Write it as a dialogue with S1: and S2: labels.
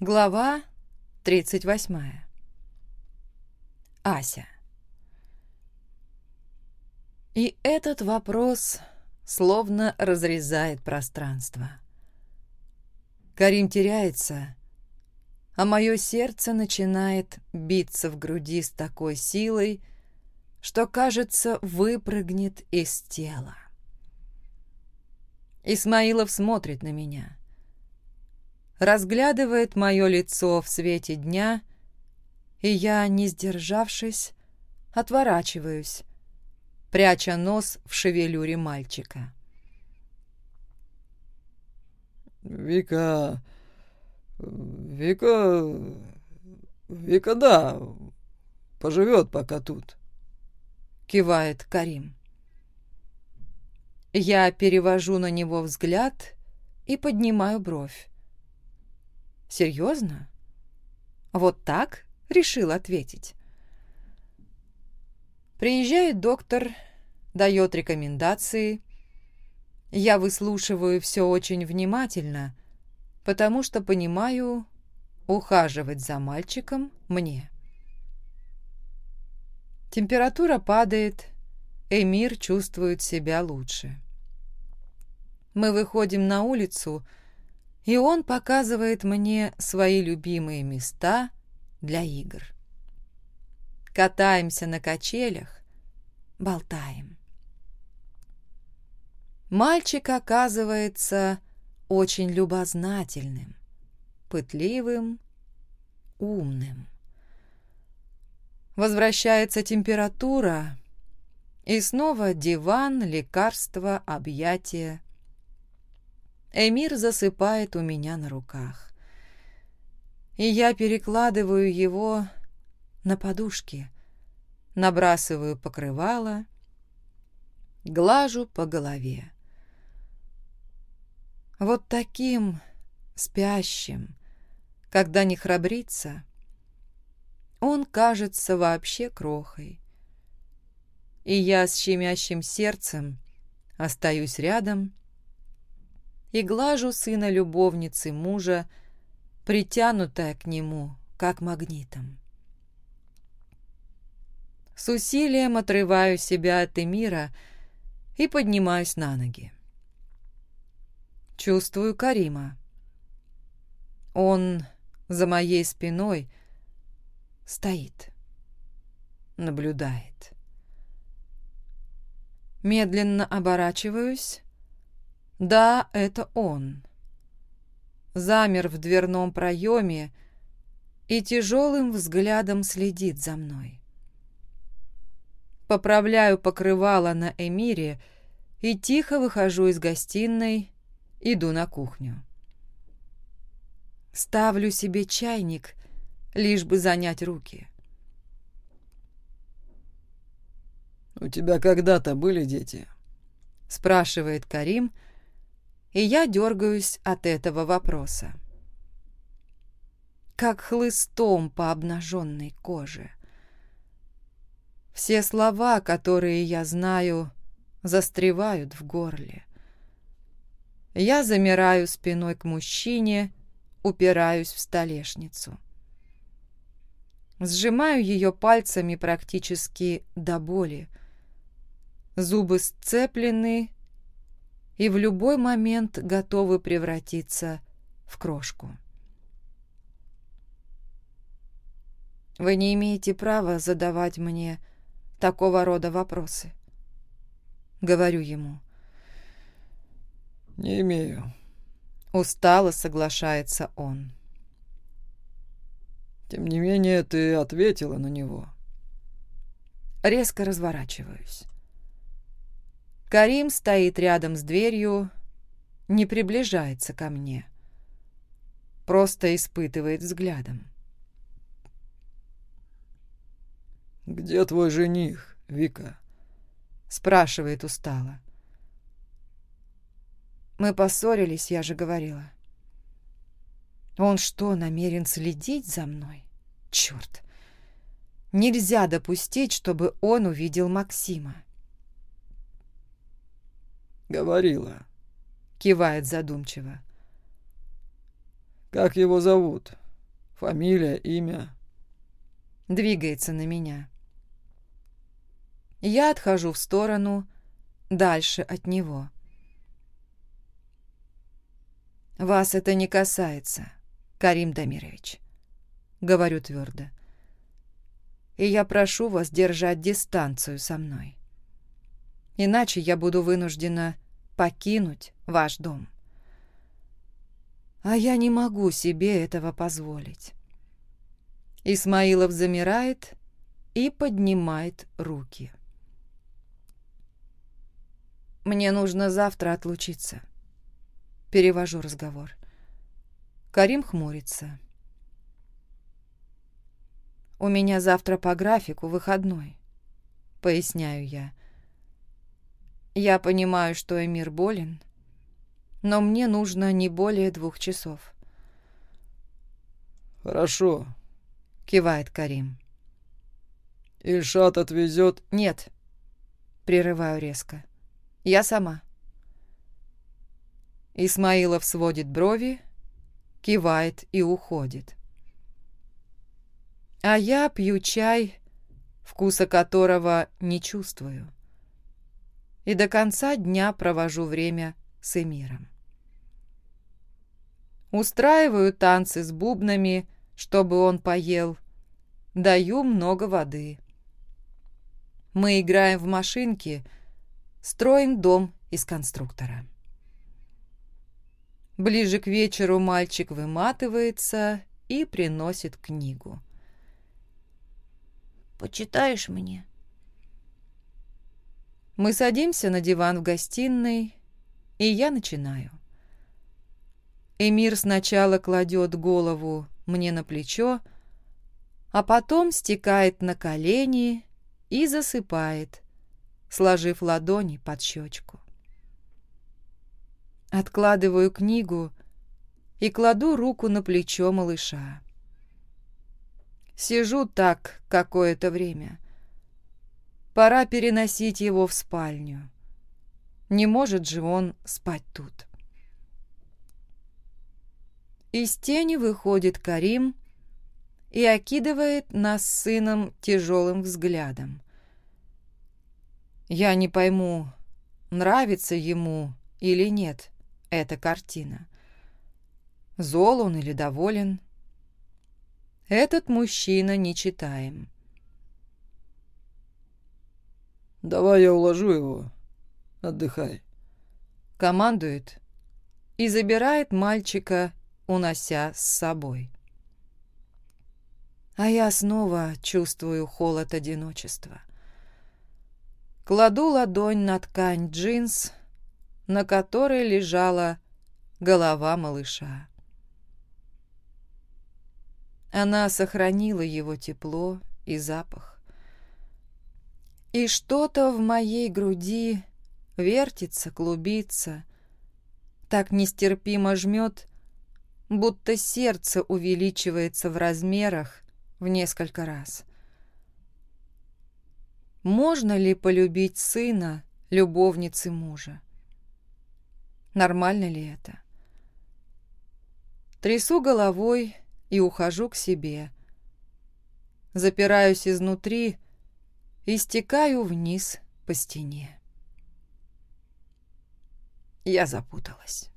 S1: Глава 38. Ася. И этот вопрос словно разрезает пространство. Карим теряется, а мое сердце начинает биться в груди с такой силой, что, кажется, выпрыгнет из тела. Исмаилов смотрит на меня разглядывает мое лицо в свете дня, и я, не сдержавшись, отворачиваюсь, пряча нос в шевелюре мальчика.
S2: «Вика... Вика... Вика, да, поживет пока тут», —
S1: кивает Карим. Я перевожу на него взгляд и поднимаю бровь. Серьезно? Вот так решил ответить. Приезжает доктор, дает рекомендации. Я выслушиваю все очень внимательно, потому что понимаю, ухаживать за мальчиком мне. Температура падает, Эмир чувствует себя лучше. Мы выходим на улицу, и он показывает мне свои любимые места для игр. Катаемся на качелях, болтаем. Мальчик оказывается очень любознательным, пытливым, умным. Возвращается температура, и снова диван, лекарства, объятия, Эмир засыпает у меня на руках. И я перекладываю его на подушки, набрасываю покрывало, глажу по голове. Вот таким спящим, когда не храбрится, он кажется вообще крохой. И я с щемящим сердцем остаюсь рядом и глажу сына любовницы мужа, притянутая к нему, как магнитом. С усилием отрываю себя от Эмира и поднимаюсь на ноги. Чувствую Карима. Он за моей спиной стоит, наблюдает. Медленно оборачиваюсь да, это он. Замер в дверном проеме и тяжелым взглядом следит за мной. Поправляю покрывало на Эмире и тихо выхожу из гостиной, иду на кухню. Ставлю себе чайник, лишь бы занять руки.
S2: «У тебя когда-то были дети?» —
S1: спрашивает Карим, — и я дергаюсь от этого вопроса. Как хлыстом по обнаженной коже. Все слова, которые я знаю, застревают в горле. Я замираю спиной к мужчине, упираюсь в столешницу. Сжимаю ее пальцами практически до боли. Зубы сцеплены, и в любой момент готовы превратиться в крошку. Вы не имеете права задавать мне такого рода вопросы. Говорю ему.
S2: Не имею.
S1: Устало соглашается он.
S2: Тем не менее, ты ответила на него.
S1: Резко разворачиваюсь. Карим стоит рядом с дверью, не приближается ко мне. Просто испытывает взглядом.
S2: «Где твой жених, Вика?»
S1: Спрашивает устало. Мы поссорились, я же говорила. Он что, намерен следить за мной? Черт! Нельзя допустить, чтобы он увидел Максима.
S2: «Говорила», —
S1: кивает задумчиво.
S2: «Как его зовут? Фамилия, имя?»
S1: Двигается на меня. Я отхожу в сторону, дальше от него. «Вас это не касается, Карим Дамирович», — говорю твердо. «И я прошу вас держать дистанцию со мной. Иначе я буду вынуждена покинуть ваш дом. А я не могу себе этого позволить». Исмаилов замирает и поднимает руки. «Мне нужно завтра отлучиться». Перевожу разговор. Карим хмурится. «У меня завтра по графику выходной», — поясняю Я понимаю, что Эмир болен, но мне нужно не более двух часов.
S2: «Хорошо», —
S1: кивает Карим.
S2: «Ильшат отвезет...»
S1: «Нет», — прерываю резко. «Я сама». Исмаилов сводит брови, кивает и уходит. А я пью чай, вкуса которого не чувствую и до конца дня провожу время с Эмиром. Устраиваю танцы с бубнами, чтобы он поел. Даю много воды. Мы играем в машинки, строим дом из конструктора. Ближе к вечеру мальчик выматывается и приносит книгу.
S3: «Почитаешь мне?»
S1: Мы садимся на диван в гостиной, и я начинаю. Эмир сначала кладет голову мне на плечо, а потом стекает на колени и засыпает, сложив ладони под щечку. Откладываю книгу и кладу руку на плечо малыша. Сижу так какое-то время. Пора переносить его в спальню. Не может же он спать тут. Из тени выходит Карим и окидывает нас с сыном тяжелым взглядом. Я не пойму, нравится ему или нет эта картина. Зол он или доволен? Этот мужчина не читаем.
S2: «Давай я уложу его. Отдыхай».
S1: Командует и забирает мальчика, унося с собой. А я снова чувствую холод одиночества. Кладу ладонь на ткань джинс, на которой лежала голова малыша. Она сохранила его тепло и запах. И что-то в моей груди вертится, клубится, так нестерпимо жмет, будто сердце увеличивается в размерах в несколько раз. Можно ли полюбить сына, любовницы мужа? Нормально ли это? Трясу головой и ухожу к себе. Запираюсь изнутри, и стекаю вниз по стене. Я запуталась.